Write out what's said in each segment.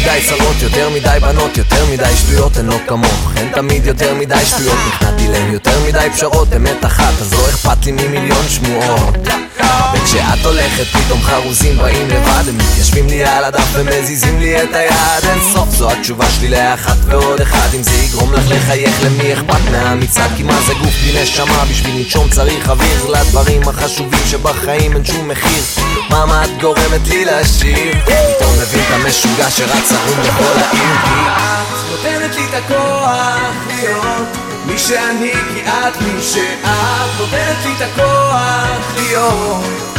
מדי צרות, יותר מדי בנות, יותר מדי שטויות, הן לא כמוך. אין תמיד יותר מדי שטויות, נכנעתי להם יותר מדי פשרות, אמת אחת, אז לא אכפת לי ממיליון שמועות. וכשאת הולכת פתאום חרוזים באים לבד הם מתיישבים לי על הדף ומזיזים לי את היד. אין סוף זו התשובה שלי לאחת ועוד אחד אם זה יגרום לך לחייך למי אכפת מהמצעד? כי מה זה גוף בלי נשמה? בשביל לנשום צריך אוויר. לדברים החשובים שבחיים אין שום מחיר. מה את גורמת לי לשיר המשוגע שרץ ערום לכל העיר. כי את נותנת לי את הכוח להיות מי שאני כי את מי שאת נותנת לי את הכוח להיות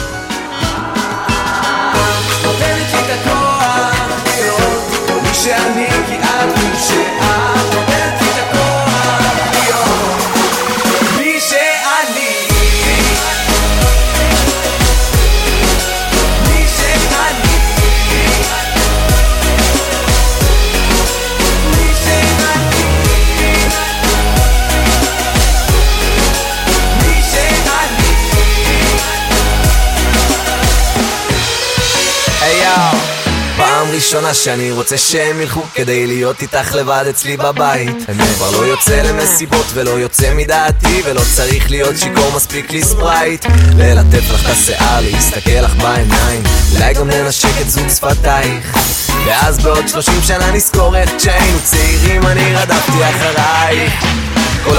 ראשונה שאני רוצה שהם ילכו כדי להיות איתך לבד אצלי בבית. אני כבר לא יוצא למסיבות ולא יוצא מדעתי ולא צריך להיות שיכור מספיק לי ספרייט ללטף לך את השיער, להסתכל לך בעיניים. אולי גם לנשק את זוג שפתייך. ואז בעוד שלושים שנה נזכור איך כשהיינו צעירים אני רדפתי אחרייך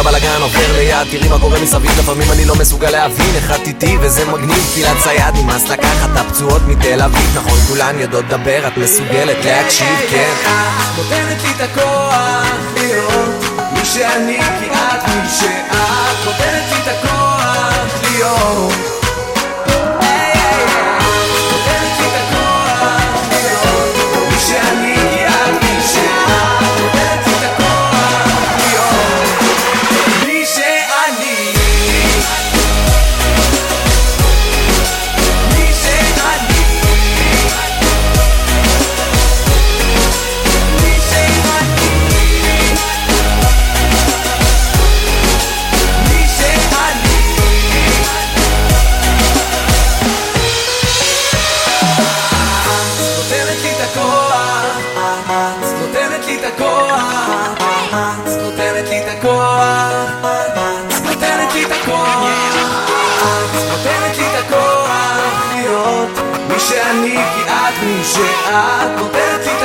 הבלאגן עובר ליד, תראי מה קורה מסביב לפעמים אני לא מסוגל להבין איך את איתי וזה מגניב תפילת צייד נמאס לקחת את הפצועות מתל אביב. נכון כולן יודעות לדבר, את מסוגלת להקשיב, כן. נותנת לי את הכוח להיות מי שאני כי את מי שאת שאני כי את מי שאת. נותנת